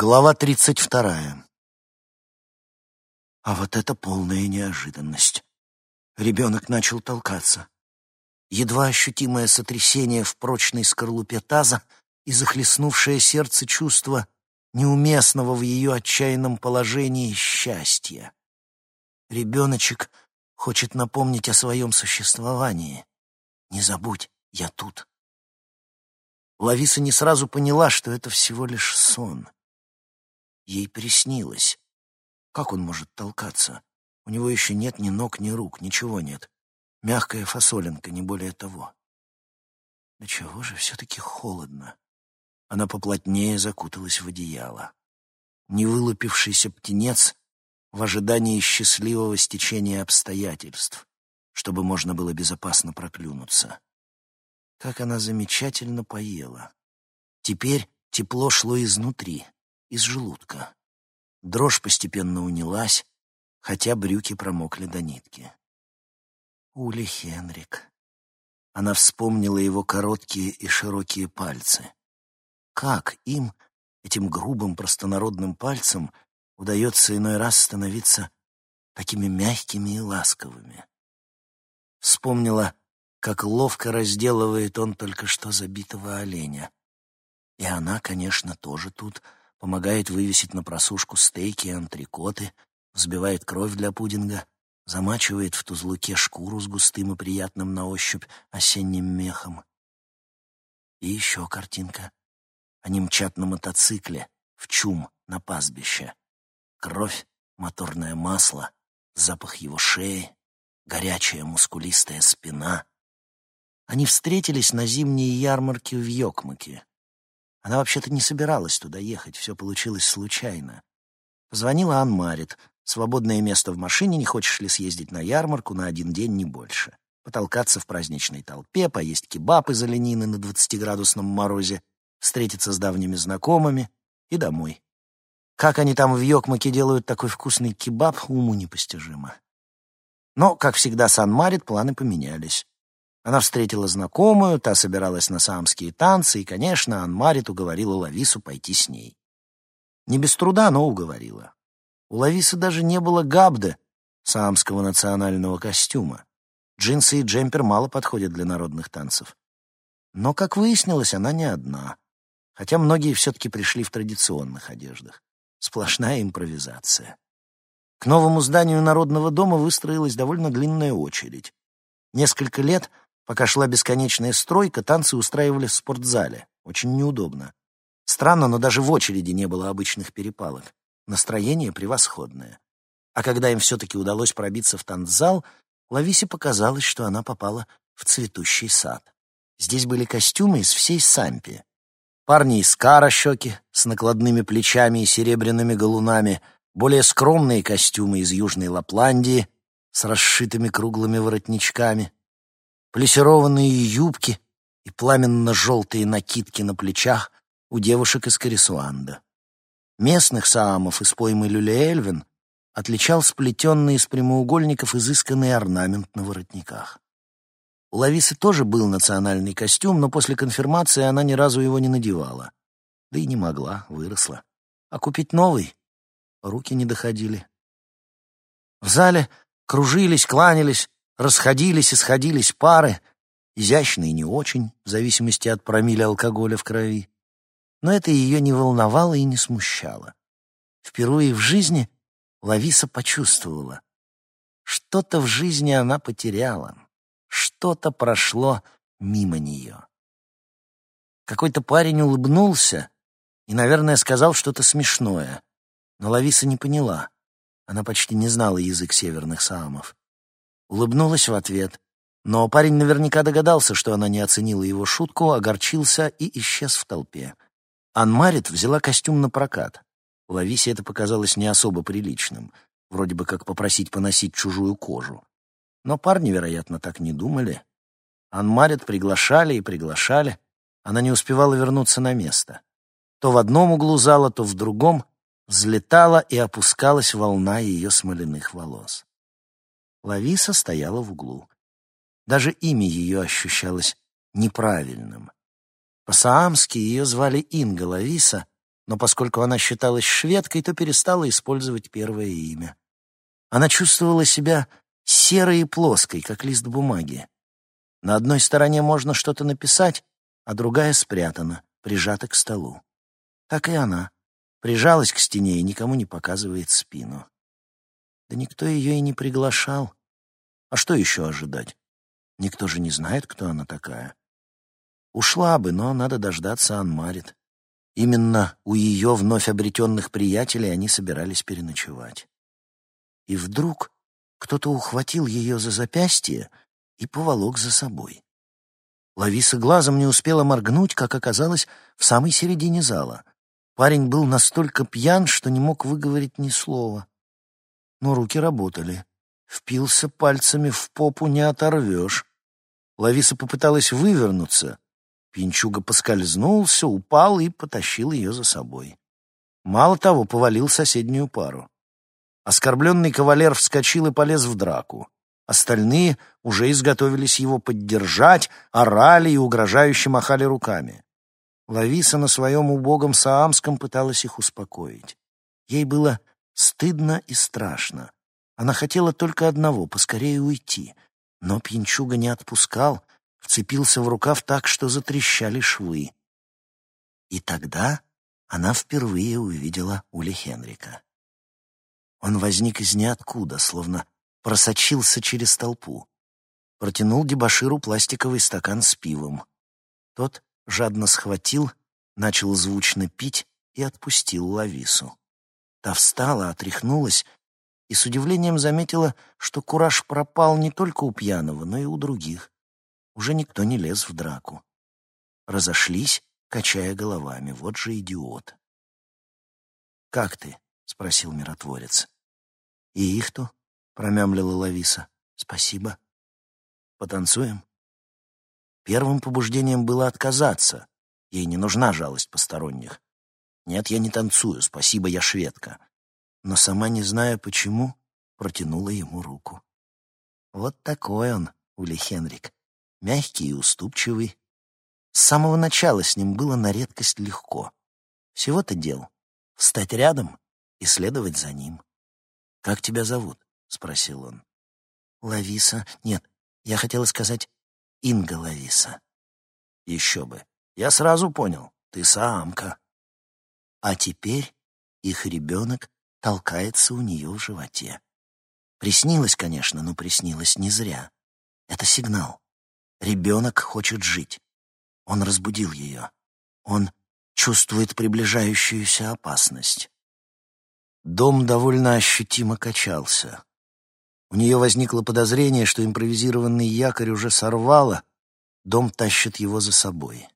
Глава тридцать вторая. А вот это полная неожиданность. Ребенок начал толкаться. Едва ощутимое сотрясение в прочной скорлупе таза и захлестнувшее сердце чувство неуместного в ее отчаянном положении счастья. Ребеночек хочет напомнить о своем существовании. Не забудь, я тут. Лависа не сразу поняла, что это всего лишь сон. Ей приснилось. Как он может толкаться? У него еще нет ни ног, ни рук, ничего нет. Мягкая фасолинка, не более того. Да чего же все-таки холодно? Она поплотнее закуталась в одеяло. Невылупившийся птенец в ожидании счастливого стечения обстоятельств, чтобы можно было безопасно проклюнуться. Как она замечательно поела. Теперь тепло шло изнутри, из желудка. Дрожь постепенно унялась, хотя брюки промокли до нитки. Ули Хенрик. Она вспомнила его короткие и широкие пальцы. Как им, этим грубым простонародным пальцем, удается иной раз становиться такими мягкими и ласковыми? Вспомнила, как ловко разделывает он только что забитого оленя. И она, конечно, тоже тут, помогает вывесить на просушку стейки и антрикоты, взбивает кровь для пудинга, замачивает в тузлуке шкуру с густым и приятным на ощупь осенним мехом. И еще картинка. Они мчат на мотоцикле, в чум, на пастбище. Кровь, моторное масло, запах его шеи, горячая мускулистая спина. Они встретились на зимней ярмарке в Йокмаке. Она вообще-то не собиралась туда ехать, все получилось случайно. Позвонила Анмарит. Свободное место в машине, не хочешь ли съездить на ярмарку на один день, не больше. Потолкаться в праздничной толпе, поесть кебаб из оленины на двадцатиградусном морозе, встретиться с давними знакомыми и домой. Как они там в Йокмаке делают такой вкусный кебаб, уму непостижимо. Но, как всегда, Сан-Марит планы поменялись. Она встретила знакомую, та собиралась на саамские танцы, и, конечно, Анмарит уговорила Лавису пойти с ней. Не без труда, но уговорила. У Лависы даже не было габды, саамского национального костюма. Джинсы и джемпер мало подходят для народных танцев. Но, как выяснилось, она не одна, хотя многие все-таки пришли в традиционных одеждах. Сплошная импровизация. К новому зданию Народного дома выстроилась довольно длинная очередь. Несколько лет, пока шла бесконечная стройка, танцы устраивали в спортзале. Очень неудобно. Странно, но даже в очереди не было обычных перепалок. Настроение превосходное. А когда им все-таки удалось пробиться в танцзал, Лависе показалось, что она попала в цветущий сад. Здесь были костюмы из всей Сампи. Парни из Каращоки с накладными плечами и серебряными галунами, более скромные костюмы из Южной Лапландии с расшитыми круглыми воротничками, плессированные юбки и пламенно-желтые накидки на плечах у девушек из Корисуанда. Местных саамов из поймы Люлеэльвин отличал сплетенный из прямоугольников изысканный орнамент на воротниках. У Лависы тоже был национальный костюм, но после конфирмации она ни разу его не надевала. Да и не могла, выросла. А купить новый руки не доходили. В зале кружились, кланялись, расходились и сходились пары, изящные не очень, в зависимости от промилле алкоголя в крови. Но это ее не волновало и не смущало. Впервые в жизни Лависа почувствовала. Что-то в жизни она потеряла. Что-то прошло мимо нее. Какой-то парень улыбнулся и, наверное, сказал что-то смешное, но Лависа не поняла. Она почти не знала язык северных саамов. Улыбнулась в ответ, но парень наверняка догадался, что она не оценила его шутку, огорчился и исчез в толпе. Анмарит взяла костюм на прокат. Лависе это показалось не особо приличным, вроде бы как попросить поносить чужую кожу. Но парни, вероятно, так не думали. Анмарит приглашали и приглашали. Она не успевала вернуться на место. То в одном углу зала, то в другом взлетала и опускалась волна ее смоляных волос. Лависа стояла в углу. Даже имя ее ощущалось неправильным. По-саамски ее звали Инга Лависа, но поскольку она считалась шведкой, то перестала использовать первое имя. Она чувствовала себя серой и плоской, как лист бумаги. На одной стороне можно что-то написать, а другая спрятана, прижата к столу. Так и она. Прижалась к стене и никому не показывает спину. Да никто ее и не приглашал. А что еще ожидать? Никто же не знает, кто она такая. Ушла бы, но надо дождаться Анмарит. Именно у ее вновь обретенных приятелей они собирались переночевать. И вдруг кто-то ухватил ее за запястье и поволок за собой. Лависа глазом не успела моргнуть, как оказалось, в самой середине зала. Парень был настолько пьян, что не мог выговорить ни слова. Но руки работали. Впился пальцами в попу не оторвешь. Лависа попыталась вывернуться, Пинчуга поскользнулся, упал и потащил ее за собой. Мало того, повалил соседнюю пару. Оскорбленный кавалер вскочил и полез в драку. Остальные уже изготовились его поддержать, орали и угрожающе махали руками. Лависа на своем убогом саамском пыталась их успокоить. Ей было стыдно и страшно. Она хотела только одного — поскорее уйти. Но пьянчуга не отпускал — вцепился в рукав так, что затрещали швы. И тогда она впервые увидела Ули Хенрика. Он возник из ниоткуда, словно просочился через толпу. Протянул дебоширу пластиковый стакан с пивом. Тот жадно схватил, начал звучно пить и отпустил Лавису. Та встала, отряхнулась и с удивлением заметила, что кураж пропал не только у пьяного, но и у других. Уже никто не лез в драку. Разошлись, качая головами. Вот же идиот. «Как ты?» — спросил миротворец. «И их-то?» — промямлила Лависа. «Спасибо. Потанцуем?» Первым побуждением было отказаться. Ей не нужна жалость посторонних. «Нет, я не танцую, спасибо, я шведка». Но сама, не зная почему, протянула ему руку. Вот такой он, Ули Хенрик мягкий и уступчивый. С самого начала с ним было на редкость легко. Всего-то дел — встать рядом и следовать за ним. «Как тебя зовут?» — спросил он. «Лависа. Нет, я хотела сказать Инга Лависа». «Еще бы. Я сразу понял. Ты самка». А теперь их ребенок толкается у нее в животе. Приснилось, конечно, но приснилось не зря. Это сигнал. Ребенок хочет жить. Он разбудил ее. Он чувствует приближающуюся опасность. Дом довольно ощутимо качался. У нее возникло подозрение, что импровизированный якорь уже сорвало, дом тащит его за собой.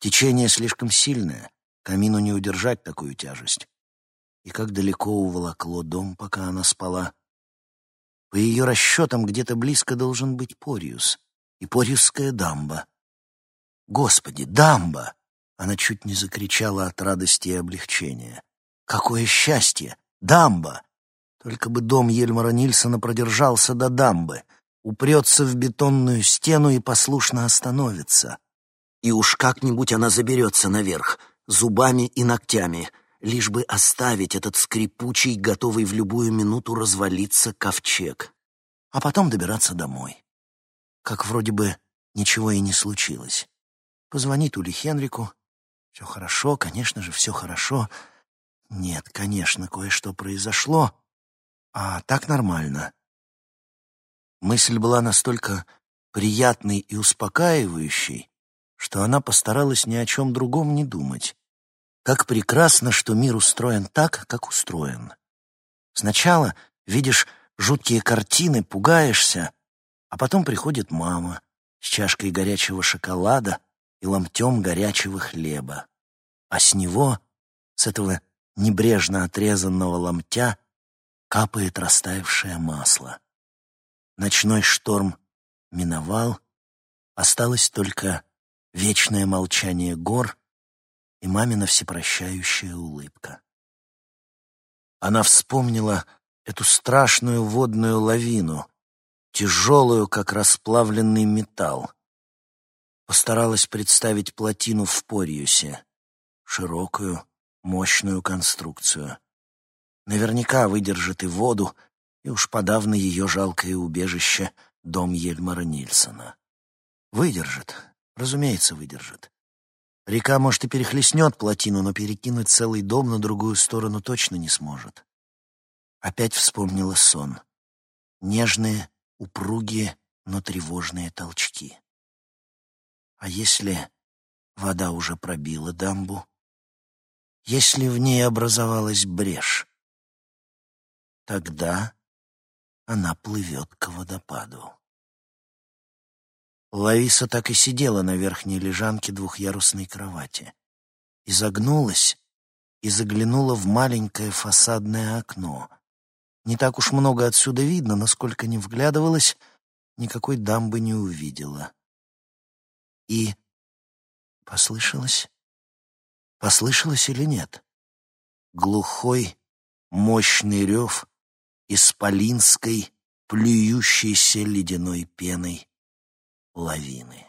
Течение слишком сильное, камину не удержать такую тяжесть. И как далеко уволокло дом, пока она спала. По ее расчетам, где-то близко должен быть Пориус и Порьевская дамба. Господи, дамба! Она чуть не закричала от радости и облегчения. Какое счастье! Дамба! Только бы дом Ельмара Нильсона продержался до дамбы, упрется в бетонную стену и послушно остановится. И уж как-нибудь она заберется наверх, зубами и ногтями, лишь бы оставить этот скрипучий, готовый в любую минуту развалиться ковчег. А потом добираться домой как вроде бы ничего и не случилось. Позвонит Ули Хенрику. Все хорошо, конечно же, все хорошо. Нет, конечно, кое-что произошло, а так нормально. Мысль была настолько приятной и успокаивающей, что она постаралась ни о чем другом не думать. Как прекрасно, что мир устроен так, как устроен. Сначала видишь жуткие картины, пугаешься, а потом приходит мама с чашкой горячего шоколада и ломтем горячего хлеба. А с него, с этого небрежно отрезанного ломтя, капает растаявшее масло. Ночной шторм миновал, осталось только вечное молчание гор и мамина всепрощающая улыбка. Она вспомнила эту страшную водную лавину, тяжелую, как расплавленный металл. Постаралась представить плотину в Пориусе, широкую, мощную конструкцию. Наверняка выдержит и воду, и уж подавно ее жалкое убежище — дом Ельмара Нильсона. Выдержит, разумеется, выдержит. Река, может, и перехлестнет плотину, но перекинуть целый дом на другую сторону точно не сможет. Опять вспомнила сон. Нежные, упругие, но тревожные толчки. А если вода уже пробила дамбу? Если в ней образовалась брешь? Тогда она плывет к водопаду. Лариса так и сидела на верхней лежанке двухъярусной кровати. Изогнулась и заглянула в маленькое фасадное окно. Не так уж много отсюда видно, насколько не вглядывалась, никакой дамбы не увидела. И послышалось? Послышалось или нет? Глухой, мощный рев исполинской, плюющейся ледяной пеной лавины.